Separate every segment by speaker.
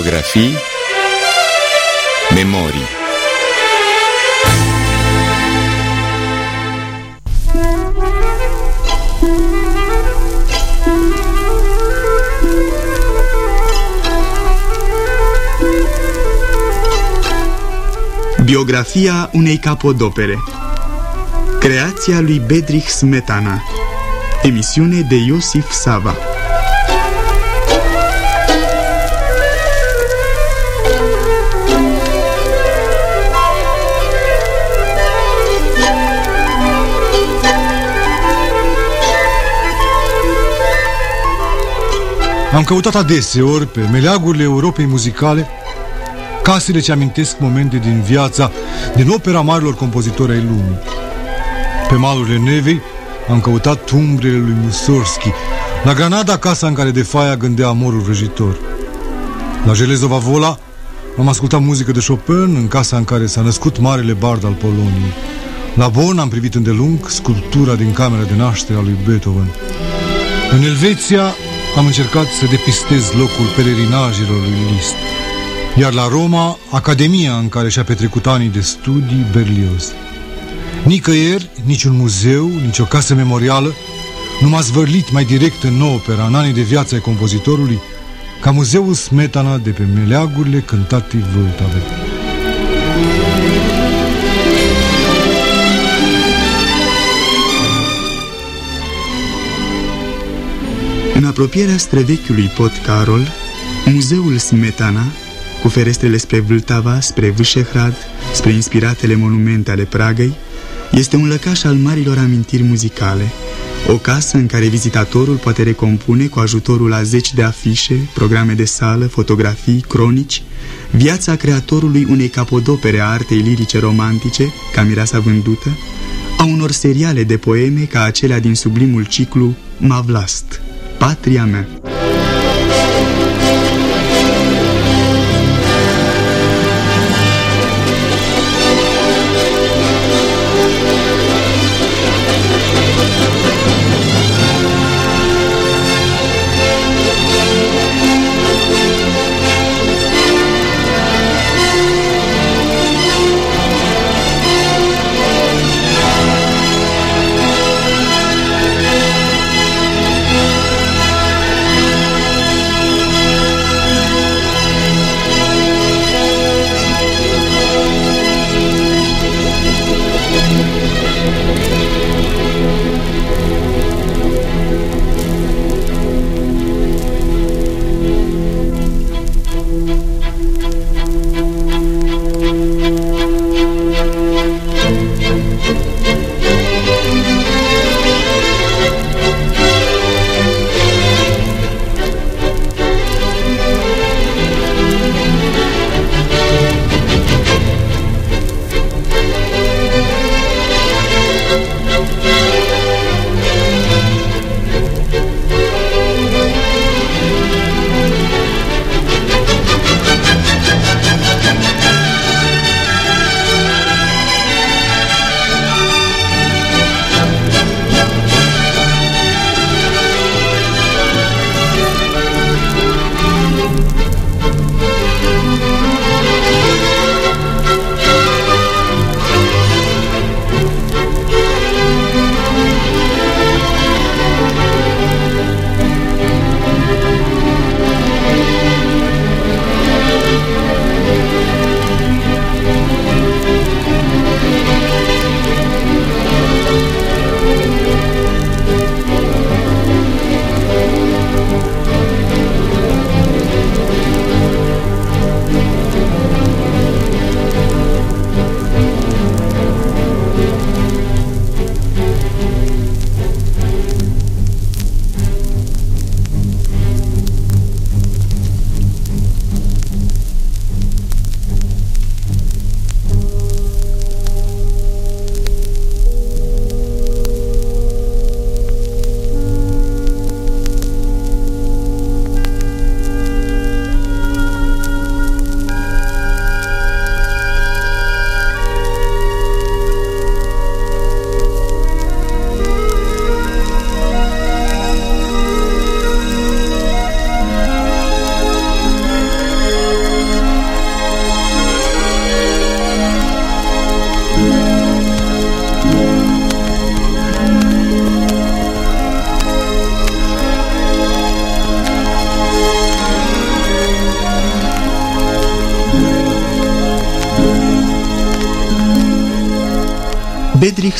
Speaker 1: Biografii Memorii.
Speaker 2: Biografia unei capodopere. Creația lui Bedrich Smetana. Emisiune de Iosif Sava
Speaker 3: Am căutat adeseori pe meleagurile Europei muzicale casele ce amintesc momente din viața, din opera marilor compozitori ai lumii. Pe malurile Nevei am căutat umbrele lui Mussorgsky, la Granada, casa în care de faia gândea amorul răjitor. La Jelezova Vola am ascultat muzică de Chopin în casa în care s-a născut marele bard al Poloniei. La Bonn am privit îndelung sculptura din camera de naștere a lui Beethoven. În Elveția am încercat să depistez locul pelerinajelor lui Liszt. Iar la Roma, academia în care și-a petrecut anii de studii Berlioz. Nicăieri, niciun muzeu, nici o casă memorială nu m-a zvârlit mai direct în opera, în anii de viață ai compozitorului, ca muzeul Smetana de pe meleagurile cântate Vâltave.
Speaker 2: În apropierea străvechiului pod Carol, muzeul Smetana, cu ferestrele spre Vâltava, spre Vâșehrad, spre inspiratele monumente ale Pragăi, este un lăcaș al marilor amintiri muzicale, o casă în care vizitatorul poate recompune cu ajutorul a zeci de afișe, programe de sală, fotografii, cronici, viața creatorului unei capodopere a artei lirice romantice, ca mireasa vândută, a unor seriale de poeme ca acelea din sublimul ciclu Mavlast, Patria mea.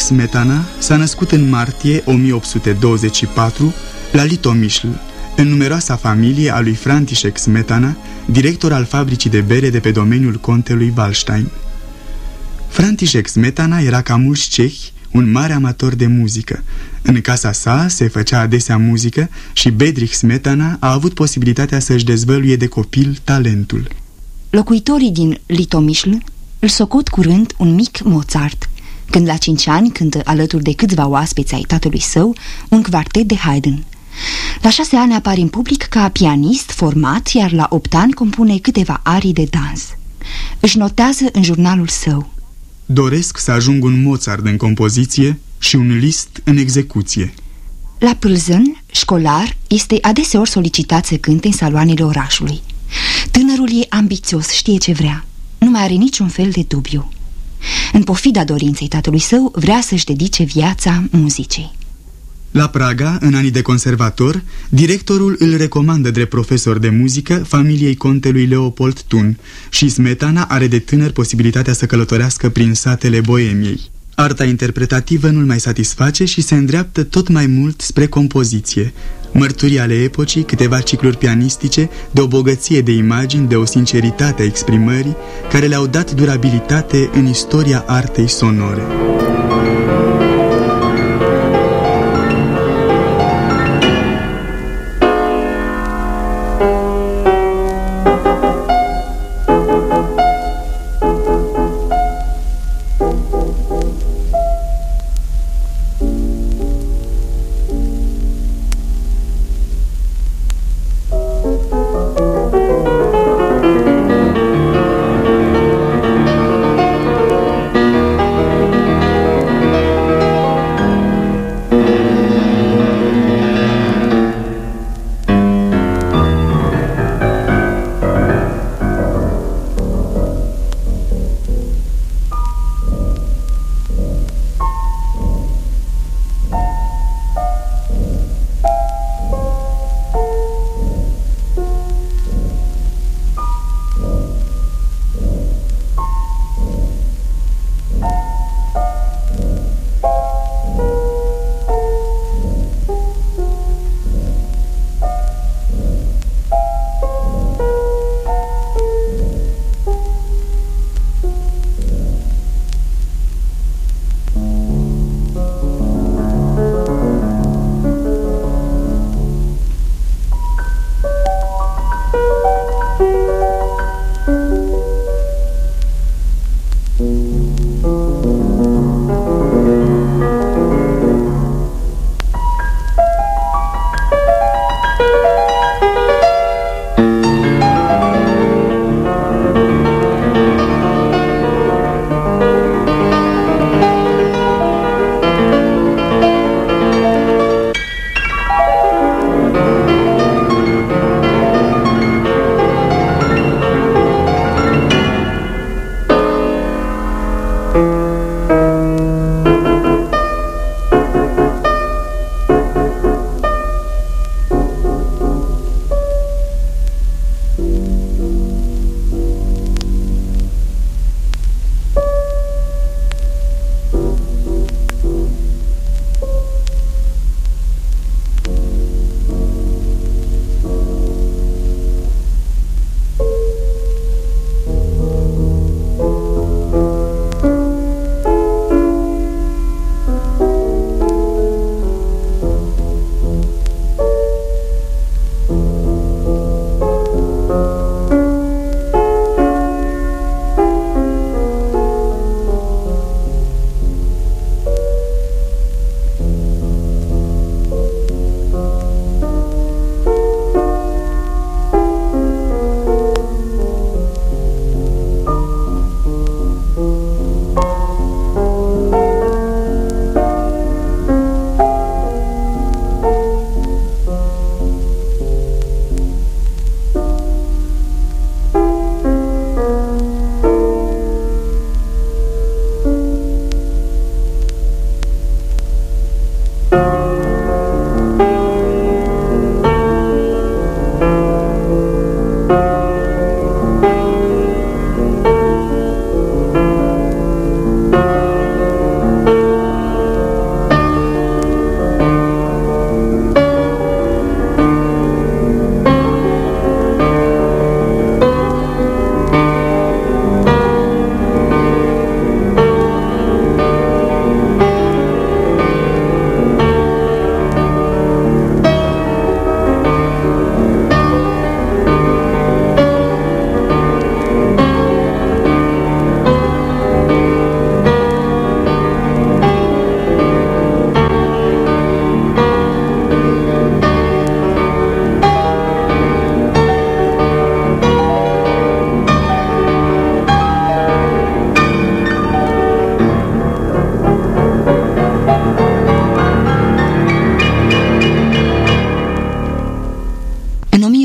Speaker 2: Smetana s-a născut în martie 1824 la Litomișl, în numeroasa familie a lui František Smetana, director al fabricii de bere de pe domeniul contelui Wallstein. František Smetana era ca mulți cehi un mare amator de muzică. În casa sa se făcea adesea muzică și Bedrich Smetana a avut posibilitatea să-și dezvăluie de copil talentul.
Speaker 1: Locuitorii din Litomișl îl socot curând un mic Mozart, când la cinci ani cântă alături de câțiva oaspeți ai tatălui său un quartet de Haydn. La șase ani apare în public ca pianist format, iar la opt ani compune câteva arii de dans. Își notează în jurnalul său.
Speaker 2: Doresc să ajung un Mozart în compoziție și un Liszt în execuție.
Speaker 1: La Pâlzân, școlar, este adeseori solicitat să cânte în saloanele orașului. Tânărul e ambițios, știe ce vrea. Nu mai are niciun fel de dubiu. În pofida dorinței tatălui său, vrea să-și dedice viața muzicii.
Speaker 2: La Praga, în anii de conservator, directorul îl recomandă drept profesor de muzică familiei contelui Leopold Tun și Smetana are de tânăr posibilitatea să călătorească prin satele Boemiei. Arta interpretativă nu-l mai satisface și se îndreaptă tot mai mult spre compoziție. Mărturii ale epocii, câteva cicluri pianistice, de o bogăție de imagini, de o sinceritate a exprimării, care le-au dat durabilitate în istoria artei sonore.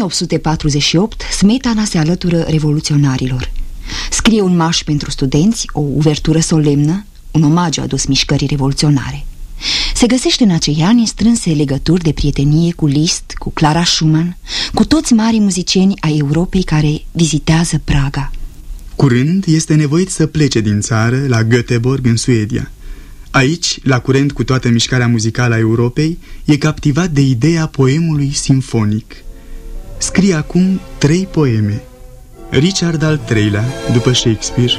Speaker 1: 1848, Smetana se alătură revoluționarilor. Scrie un marș pentru studenți, o uvertură solemnă, un omagiu adus mișcării revoluționare. Se găsește în acei ani strânse legături de prietenie cu Liszt, cu Clara Schumann, cu toți mari muzicieni ai Europei care vizitează Praga.
Speaker 2: Curând este nevoit să plece din țară la Göteborg în Suedia. Aici, la curent cu toată mișcarea muzicală a Europei, e captivat de ideea poemului simfonic. Scrie acum trei poeme. Richard al III-lea, după Shakespeare,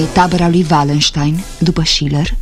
Speaker 1: acum compune tabăra lui Wallenstein, după Schiller,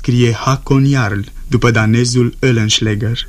Speaker 2: scrie Hakon Jarl, după danezul Öllenschläger.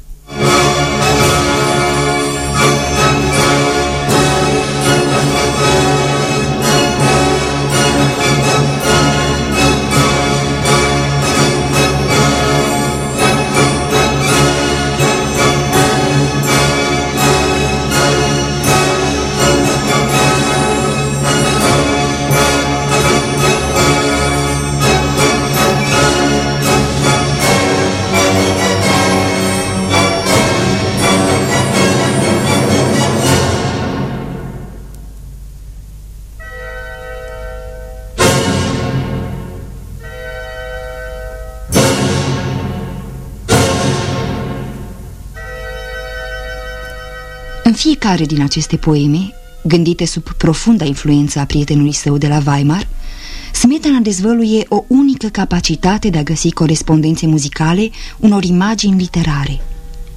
Speaker 1: Fiecare din aceste poeme, gândite sub profunda influență a prietenului său de la Weimar, Smetana dezvăluie o unică capacitate de a găsi corespondențe muzicale unor imagini literare.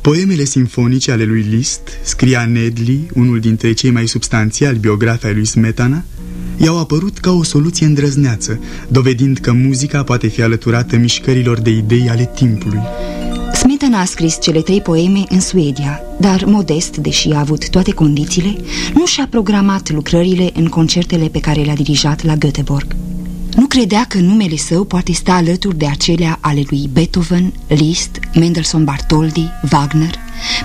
Speaker 2: Poemele simfonice ale lui Liszt, scria Nedli, unul dintre cei mai substanțiali biografi ai lui Smetana, i-au apărut ca o soluție îndrăzneață, dovedind că muzica poate fi alăturată mișcărilor de idei ale timpului.
Speaker 1: Smetana a scris cele trei poeme în Suedia, dar modest, deși a avut toate condițiile, nu și-a programat lucrările în concertele pe care le-a dirijat la Göteborg. Nu credea că numele său poate sta alături de acelea ale lui Beethoven, Liszt, Mendelssohn Bartholdy, Wagner,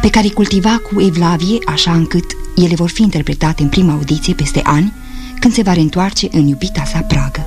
Speaker 1: pe care îi cultiva cu evlavie așa încât ele vor fi interpretate în prima audiție peste ani, când se va reîntoarce în iubita sa Praga.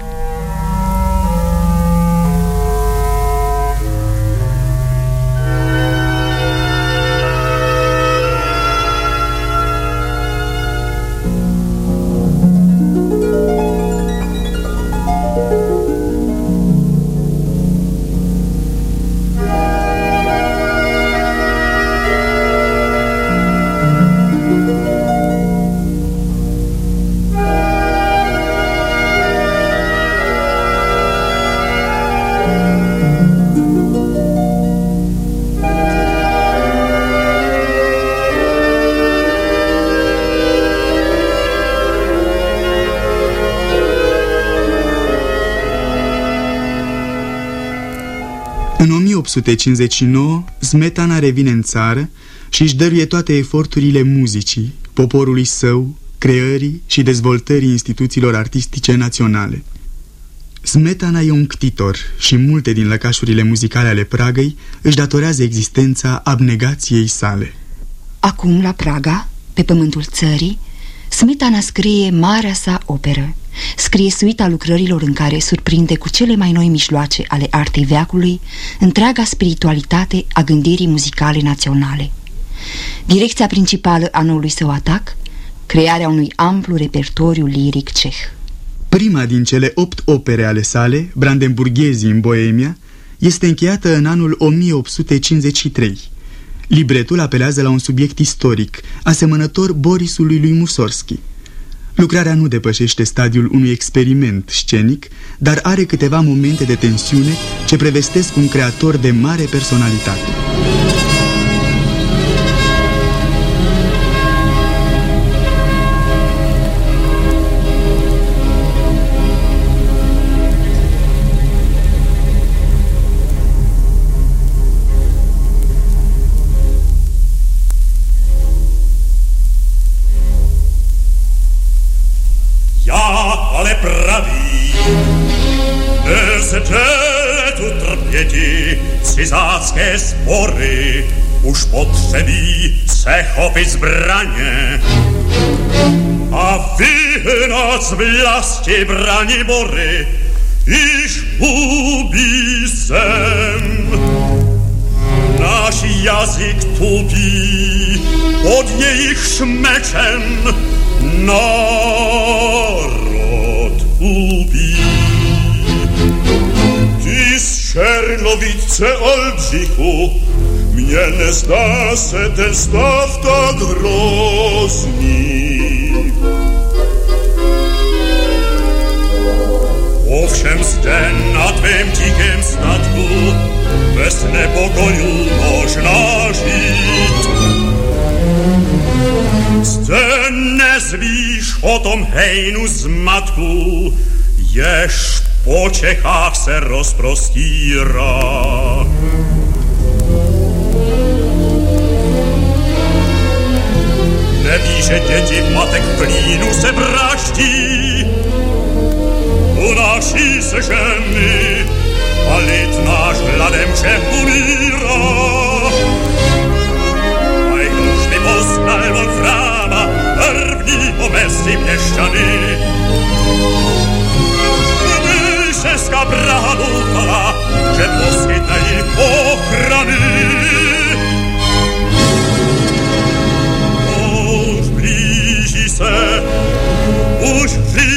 Speaker 2: 1859, Smetana revine în țară și își dăruie toate eforturile muzicii, poporului său, creării și dezvoltării instituțiilor artistice naționale. Smetana e un ctitor și multe din lăcașurile muzicale ale Pragăi își datorează existența abnegației sale.
Speaker 1: Acum, la Praga, pe pământul țării, Smetana scrie marea sa operă. Scrie suita lucrărilor în care surprinde cu cele mai noi mișloace ale artei veacului întreaga spiritualitate a gândirii muzicale naționale. Direcția principală a noului său atac, crearea unui amplu repertoriu liric ceh.
Speaker 2: Prima din cele opt opere ale sale, Brandenburghezii în Boemia, este încheiată în anul 1853. Libretul apelează la un subiect istoric, asemănător Borisului lui Musorski. Lucrarea nu depășește stadiul unui experiment scenic, dar are câteva momente de tensiune ce prevestesc un creator de mare personalitate.
Speaker 4: Sizackie spory już potrzebí se chopit zbraně. A vyhnat z vlasti braní bory, iž hubí zem. Náš jazyk tupí pod jejich šmečem, národ Czernowice Olbrzychu, mnie nie se ten staw tak grozny. Owszem, zden na twym dzikim statku, bez niepokoju można żyć. Nie zwisz o tom hejnu z matku, jesz po Čechách se rozprostírá. Neví, že děti matek klínu se vraždí, unáší se ženy a lid náš hladem všem umírá. A kdož by poznal Wolframa, prvního mezi měšťany, Francesca bravuta, že poskytne im ochrany. Už blíži se, už
Speaker 1: Smetana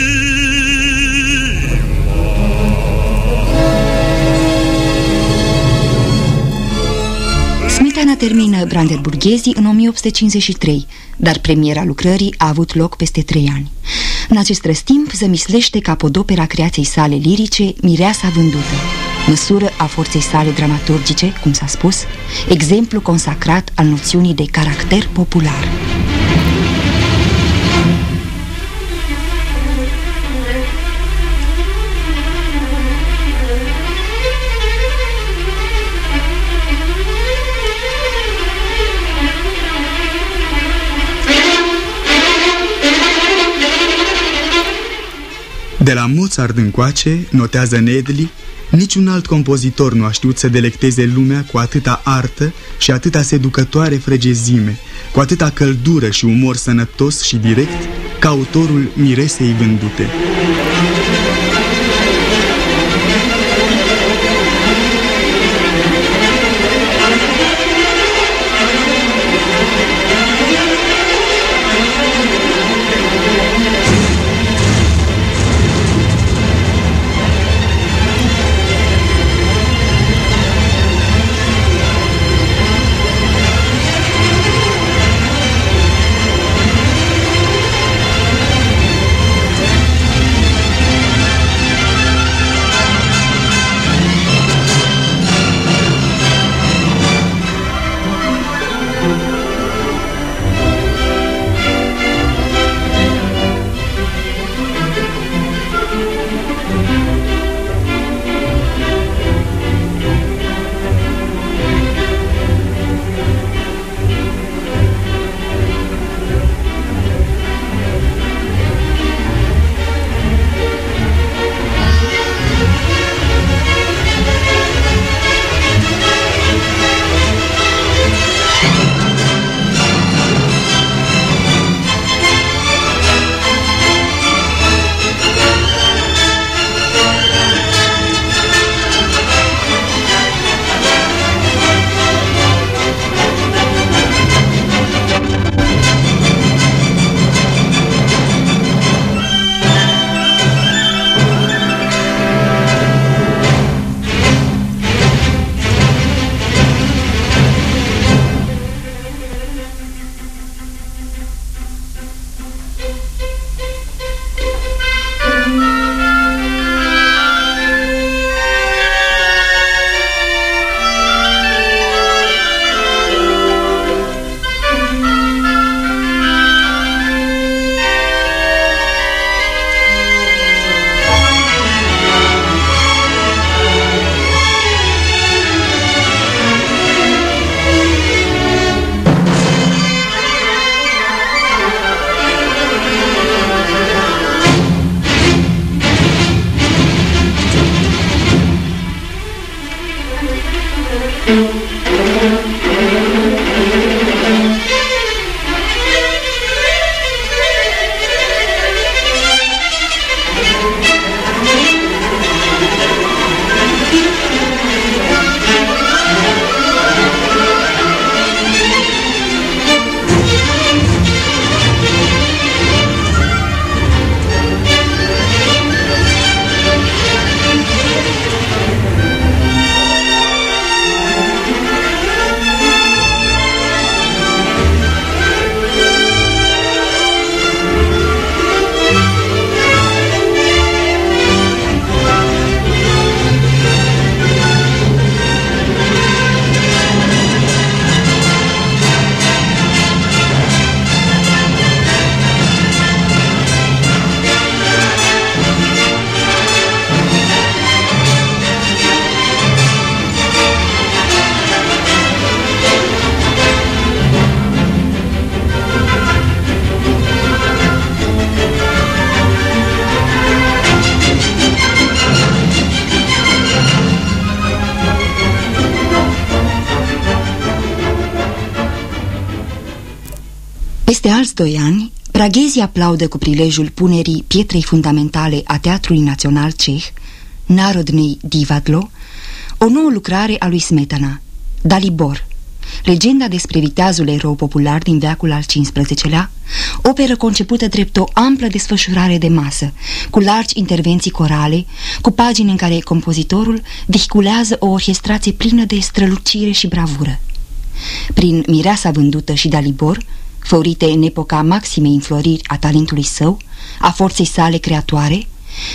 Speaker 1: Smetana termină Brandenburghezii în 1853, dar premiera lucrării a avut loc peste trei ani. În acest răstimp zămislește capodopera creației sale lirice Mireasa vândută, măsură a forței sale dramaturgice, cum s-a spus, exemplu consacrat al noțiunii de caracter popular.
Speaker 2: Mozart încoace, notează Nedli, niciun alt compozitor nu a știut să delecteze lumea cu atâta artă și atâta seducătoare fregezime, cu atâta căldură și umor sănătos și direct, ca autorul Miresei Vândute.
Speaker 1: Doi ani, praghezii aplaudă cu prilejul punerii pietrei fundamentale a Teatrului Național Ceh, Narodnei Divadlo, o nouă lucrare a lui Smetana, Dalibor, legenda despre viteazul erou popular din veacul al XV-lea, operă concepută drept o amplă desfășurare de masă, cu largi intervenții corale, cu pagini în care compozitorul vehiculează o orchestrație plină de strălucire și bravură. Prin Mireasa vândută și Dalibor, făurite în epoca maximei înfloriri a talentului său, a forței sale creatoare,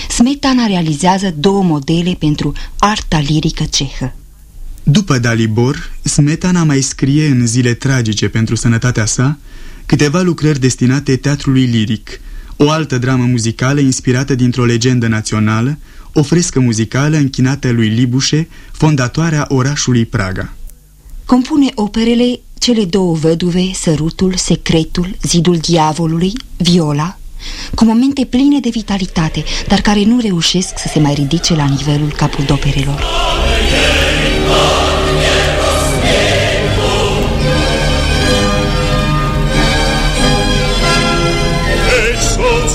Speaker 1: Smetana realizează două modele pentru arta lirică cehă.
Speaker 2: După Dalibor, Smetana mai scrie în zile tragice pentru sănătatea sa câteva lucrări destinate teatrului liric, o altă dramă muzicală inspirată dintr-o legendă națională, o frescă muzicală închinată lui Libușe, fondatoarea orașului Praga.
Speaker 1: Compune operele Cele două văduve, Sărutul, Secretul, Zidul diavolului, Viola, cu momente pline de vitalitate, dar care nu reușesc să se mai ridice la nivelul capodoperelor.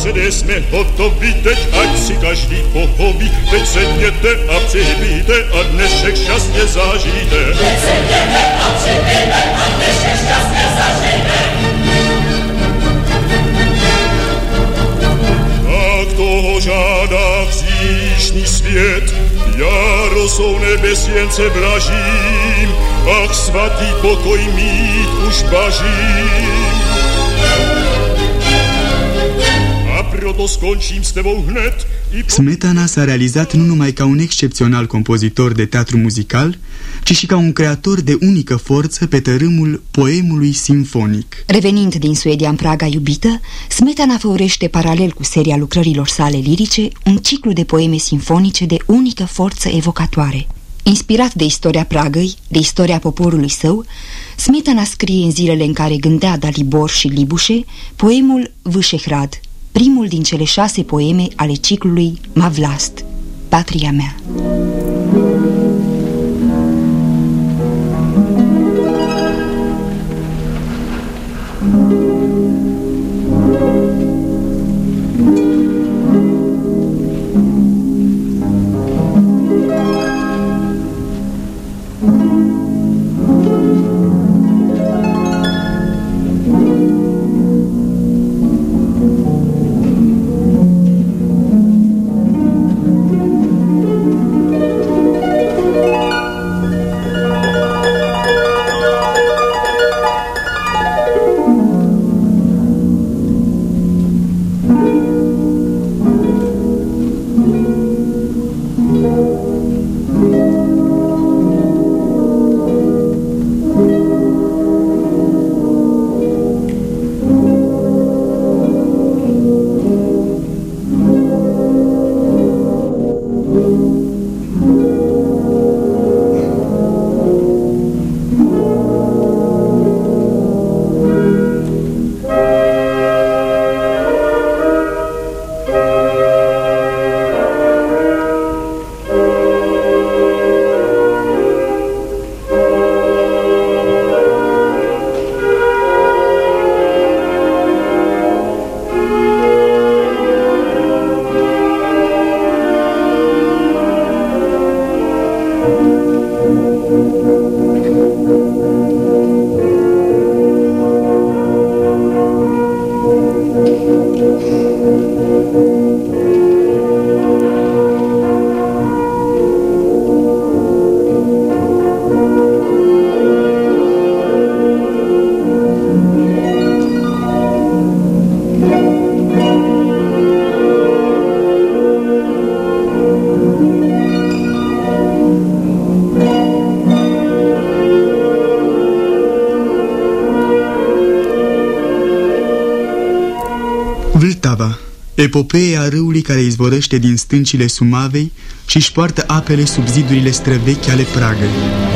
Speaker 4: Se nesmie hotovi, teď ať si každý pohoví, teď sedněte a přibíte a dnešek šťastně zažijte. Teď sedněte a přibíte a dnešek šťastně zažijte. Tak toho žádá vzýšný svět, jarosou nebesience vražím, ach svatý pokoj mít už bažím.
Speaker 2: Smetana s-a realizat nu numai ca un excepțional compozitor de teatru muzical, ci și ca un creator de unică forță pe tărâmul poemului simfonic.
Speaker 1: Revenind din Suedia în Praga iubită, Smetana făurește paralel cu seria lucrărilor sale lirice un ciclu de poeme simfonice de unică forță evocatoare. Inspirat de istoria Pragăi, de istoria poporului său, Smetana scrie în zilele în care gândea Dalibor și Libușe poemul Vâșehrad, primul din cele șase poeme ale ciclului Mavlast, Patria mea.
Speaker 2: Izvorăște din stâncile Sumavei și își poartă apele sub zidurile străvechi ale Pragăi.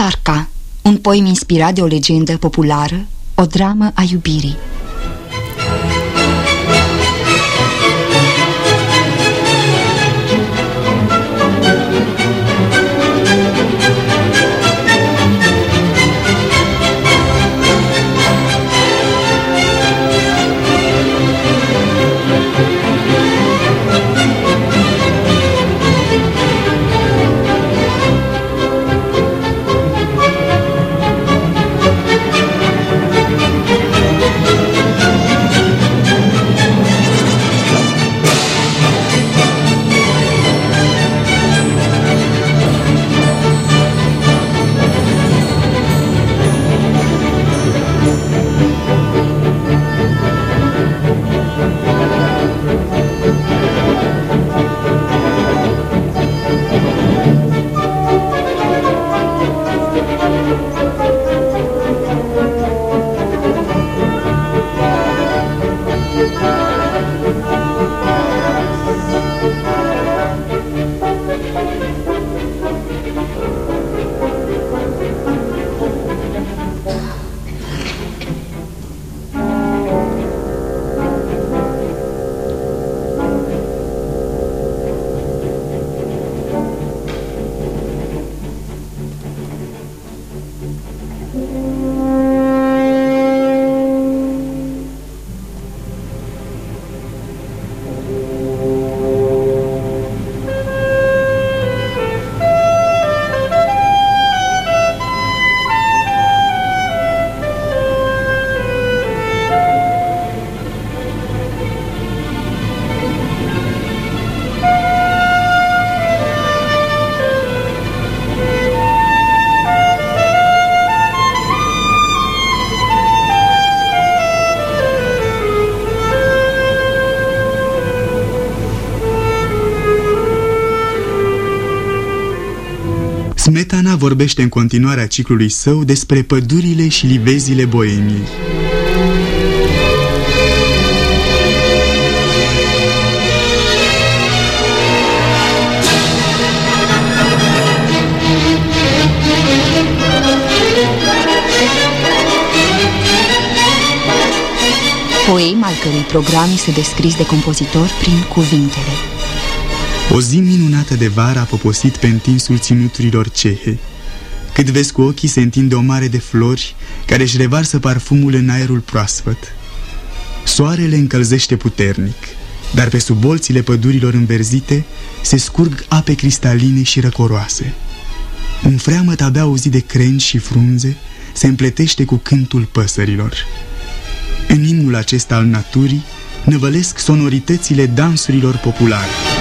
Speaker 1: Țarca, un poem inspirat de o legendă populară, o dramă a iubirii.
Speaker 2: Smetana vorbește în continuarea ciclului său despre pădurile și livezile Boemiei.
Speaker 1: Poem al cărui program este descris de compozitor prin cuvintele
Speaker 2: o zi minunată de vară a poposit pe întinsul ținuturilor cehe. Cât vezi cu ochii se întinde o mare de flori care își revarsă parfumul în aerul proaspăt. Soarele încălzește puternic, dar pe sub bolțile pădurilor înverzite se scurg ape cristaline și răcoroase. Un freamăt abia auzit de crengi și frunze se împletește cu cântul păsărilor. În imnul acesta al naturii năvălesc sonoritățile dansurilor populare.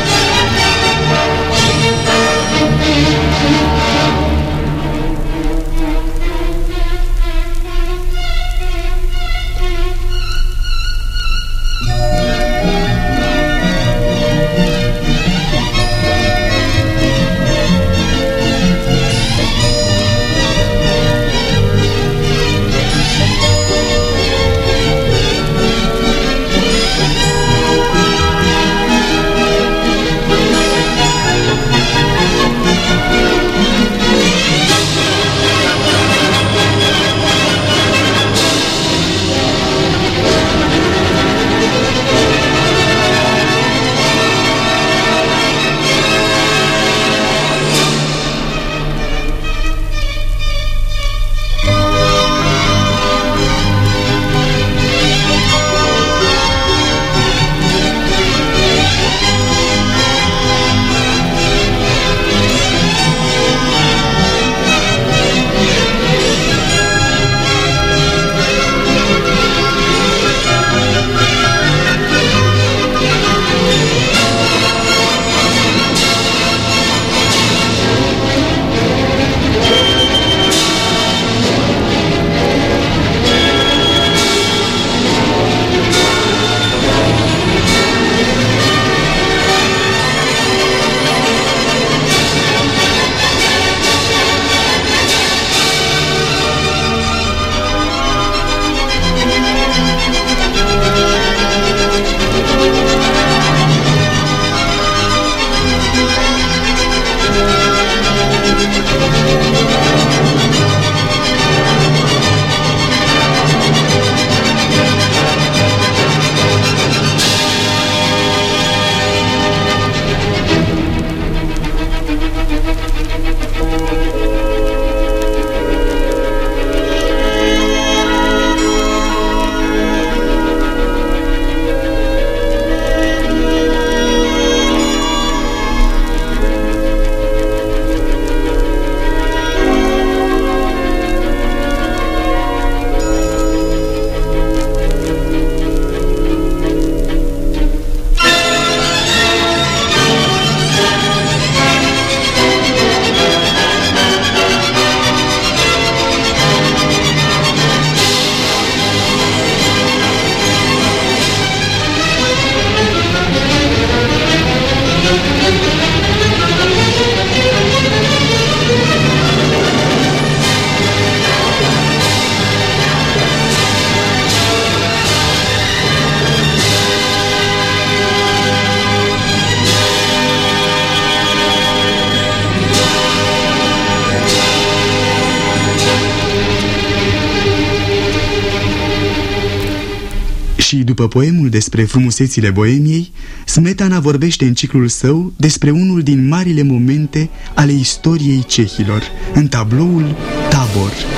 Speaker 2: După poemul despre frumusețile boemiei, Smetana vorbește în ciclul său despre unul din marile momente ale istoriei cehilor, în tabloul Tabor.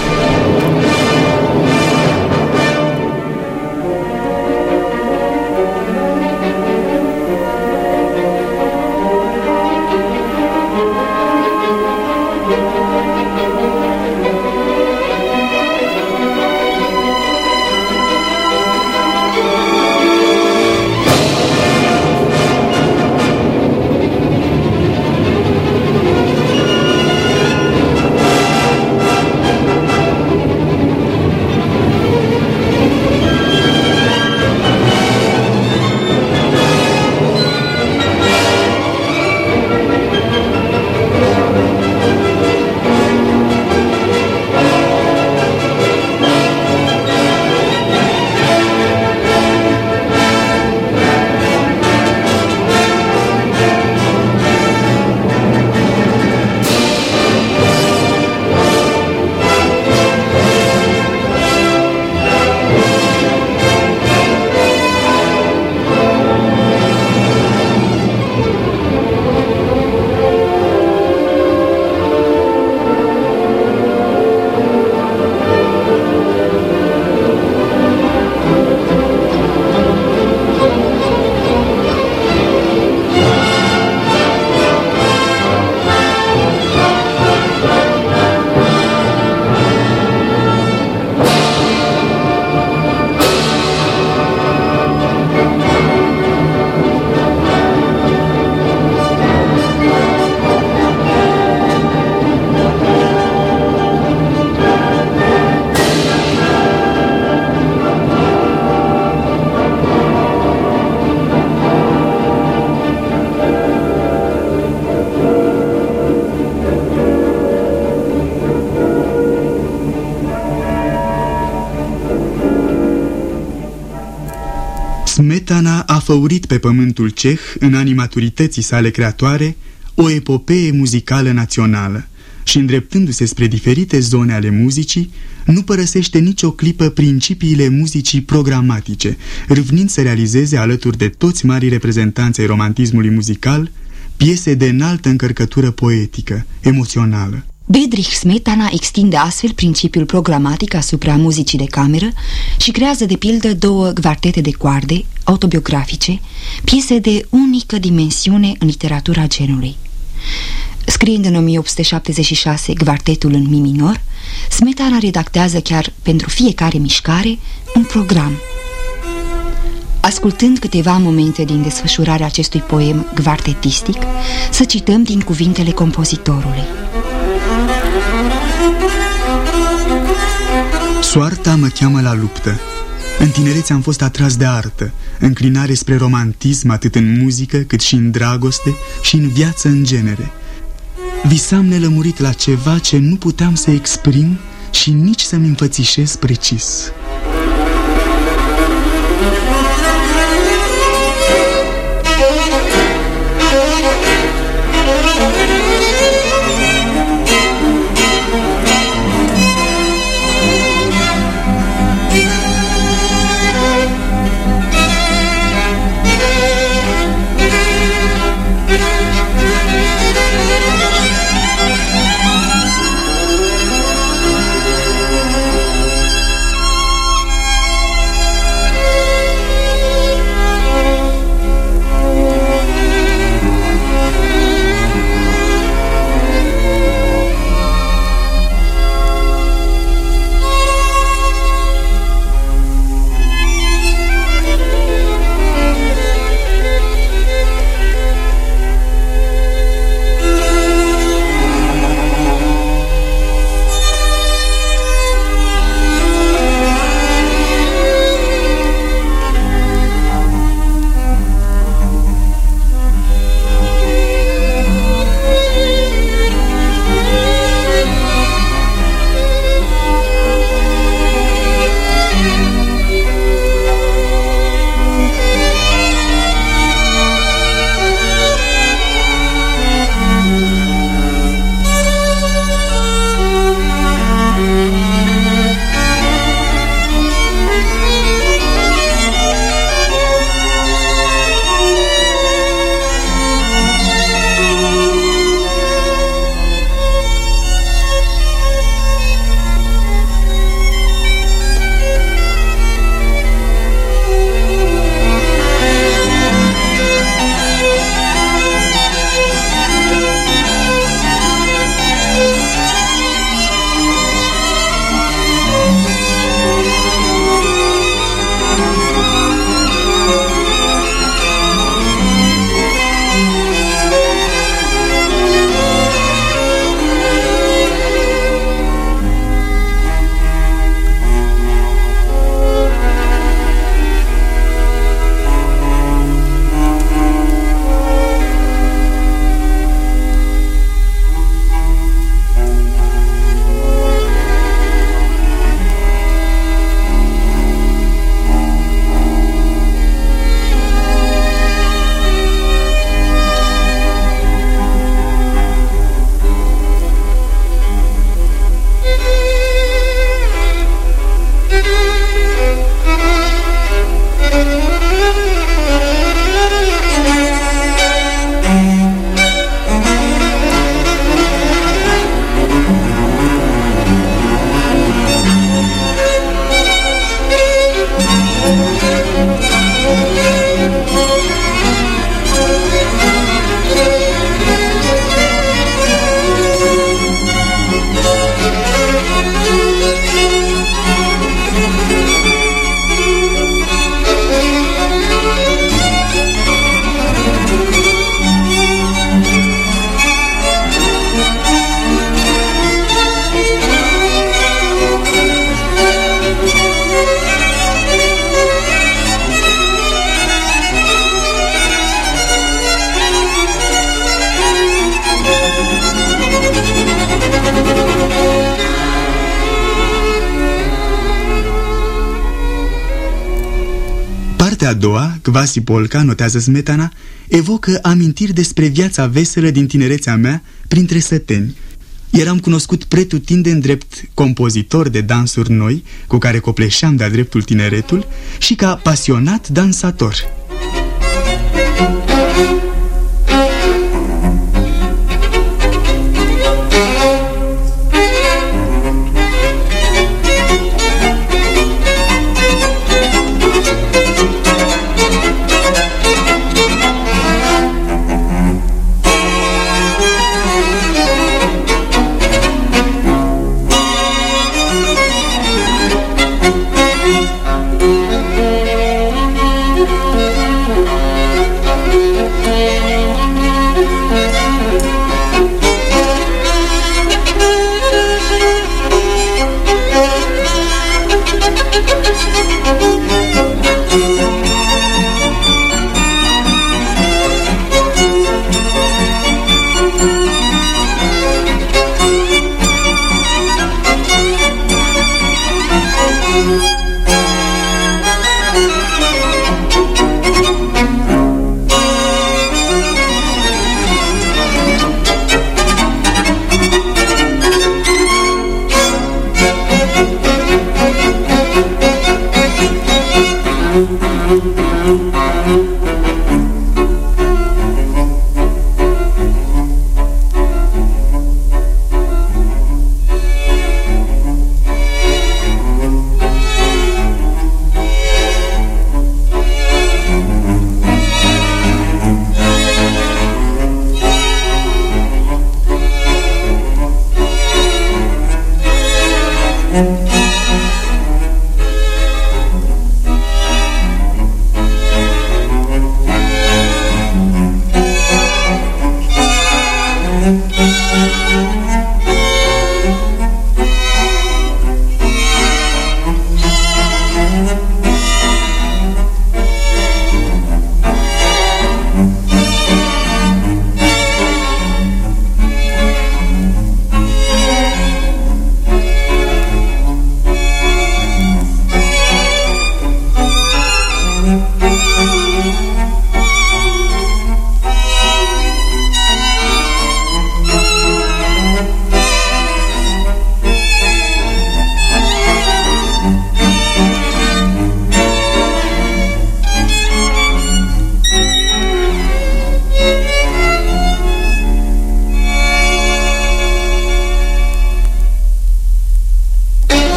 Speaker 2: Smetana a făurit pe pământul ceh, în anii maturității sale creatoare, o epopee muzicală națională și, îndreptându-se spre diferite zone ale muzicii, nu părăsește nicio clipă principiile muzicii programatice, râvnind să realizeze alături de toți marii reprezentanți ai romantismului muzical piese de înaltă încărcătură poetică, emoțională.
Speaker 1: Bedrich Smetana extinde astfel principiul programatic asupra muzicii de cameră și creează de pildă două quartete de coarde, autobiografice, piese de unică dimensiune în literatura genului. Scriind în 1876 quartetul în mi minor, Smetana redactează chiar pentru fiecare mișcare un program. Ascultând câteva momente din desfășurarea acestui poem quartetistic, să cităm din cuvintele compozitorului.
Speaker 2: Soarta mă cheamă la luptă. În tinerețe am fost atras de artă, înclinare spre romantism atât în muzică cât și în dragoste și în viață în genere. Visam nelămurit la ceva ce nu puteam să exprim și nici să-mi înfățișez precis. Doua, Kvasi Polka, notează Smetana, evocă amintiri despre viața veselă din tinerețea mea printre săteni. Eram cunoscut pretutindeni drept compozitor de dansuri noi, cu care copleșeam de-a dreptul tineretul, și ca pasionat dansator.
Speaker 1: Această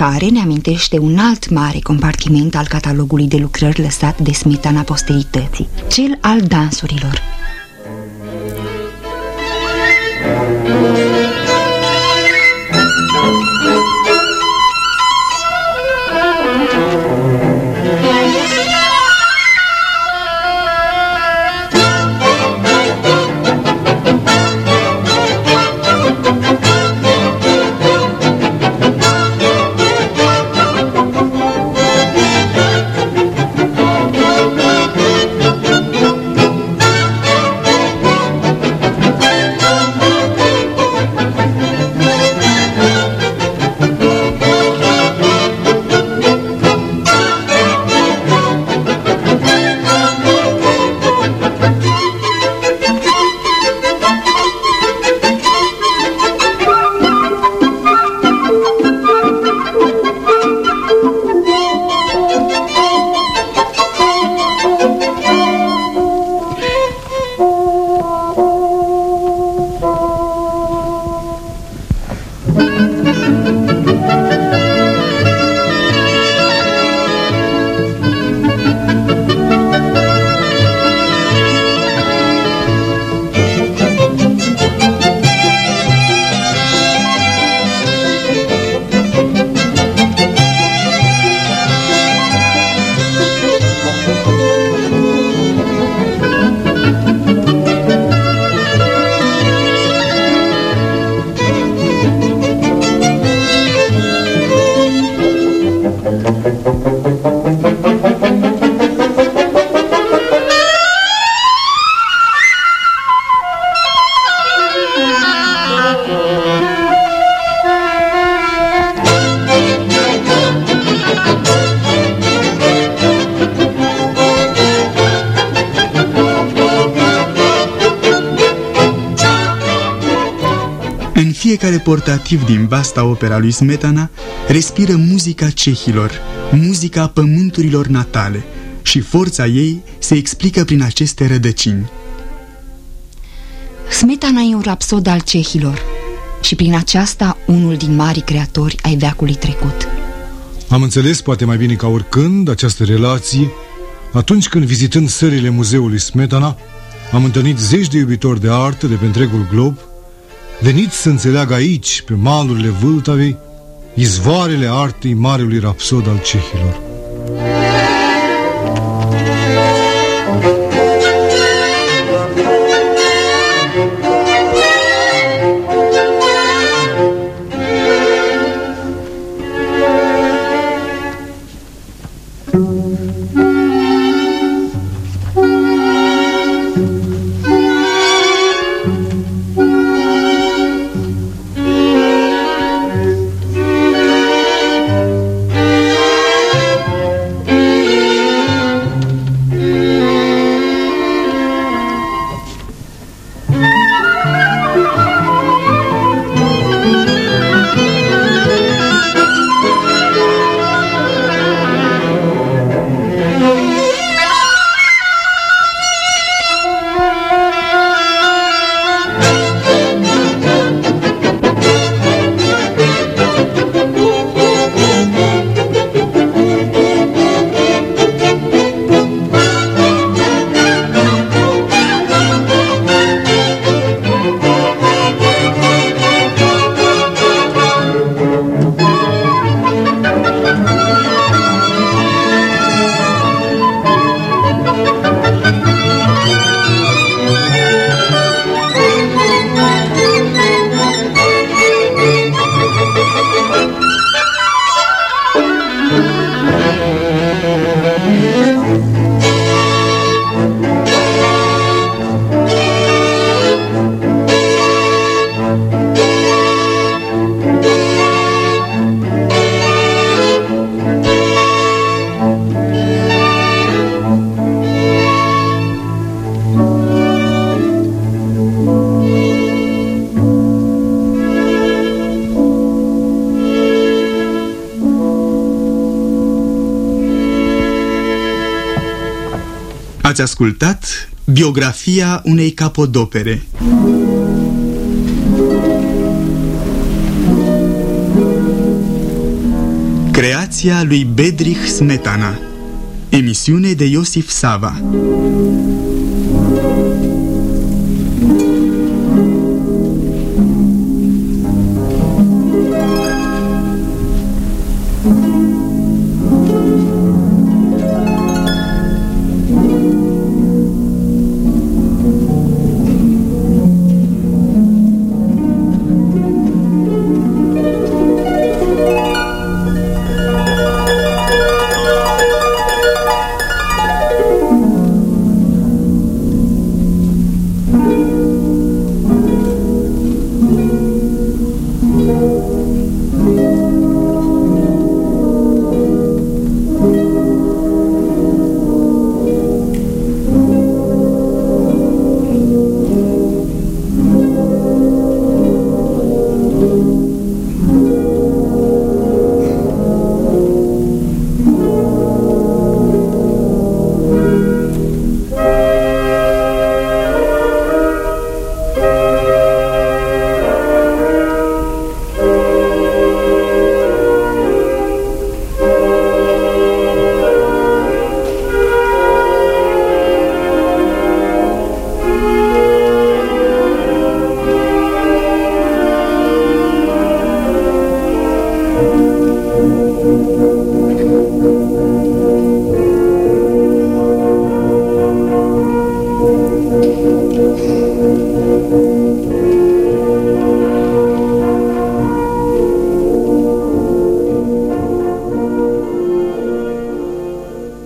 Speaker 1: mișcare ne amintește un alt mare compartiment al catalogului de lucrări lăsat de smetana posterității, cel al dansurilor.
Speaker 2: Portativ din vasta opera lui Smetana respiră muzica cehilor, muzica pământurilor natale și forța ei se explică prin aceste rădăcini.
Speaker 1: Smetana e un rapsod al cehilor și prin aceasta unul din marii creatori ai veacului trecut.
Speaker 3: Am înțeles, poate mai bine ca oricând, această relație atunci când, vizitând sările muzeului Smetana, am întâlnit zeci de iubitori de artă de pe întregul glob veniți să înțeleagă aici, pe malurile Vâltavei, izvoarele artei marelui rapsod al cehilor.
Speaker 2: Ați ascultat biografia unei capodopere. Creația lui Bedrich Smetana Emisiune de Iosif Sava